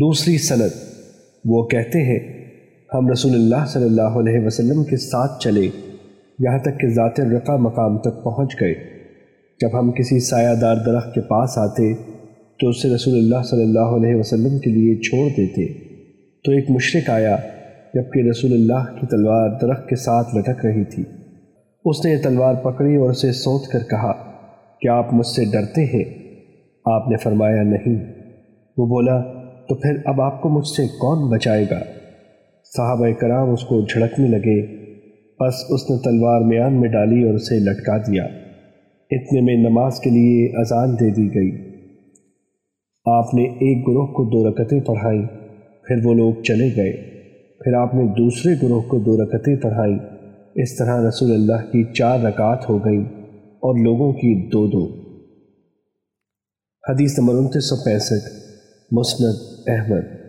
دوسری سند۔ وہ کہتے ہیں، ہم رسول اللہ صلی اللہ علیہ وسلم کے ساتھ چلے، یہاں تک کہ ذات الرقا مقام تک پہنچ گئے۔ جب ہم کسی سایہ دار درخت کے پاس آتے، تو اسے رسول اللہ صلی اللہ علیہ وسلم کے لیے چھوڑ دیتے۔ تو ایک مشرق آیا، جبکہ رسول اللہ کی تلوار درخت کے ساتھ لٹک رہی تھی۔ اس نے یہ تلوار پکڑی اور اسے سونت کر کہا، کیا آپ مجھ سے ڈرتے ہیں؟ آپ نے فرمایا، نہیں۔ وہ بولا تو پھر اب آپ کو مجھ سے کون بچائے گا؟ صحابہ کرام اس کو جھڑکنے لگے۔ بس اس نے تلوار میان میں ڈالی اور اسے لٹکا دیا۔ اتنے میں نماز کے لیے اذان دے دی گئی۔ آپ نے ایک گروہ کو دو رکتیں پڑھائیں، پھر وہ لوگ چلے گئے۔ پھر آپ نے دوسرے گروہ کو دو رکتیں پڑھائیں۔ اس طرح رسول اللہ کی چار رکعت ہو گئیں اور لوگوں کی دو دو۔ حدیث نمبر انتیس سو پینسٹھ۔ مسند احمد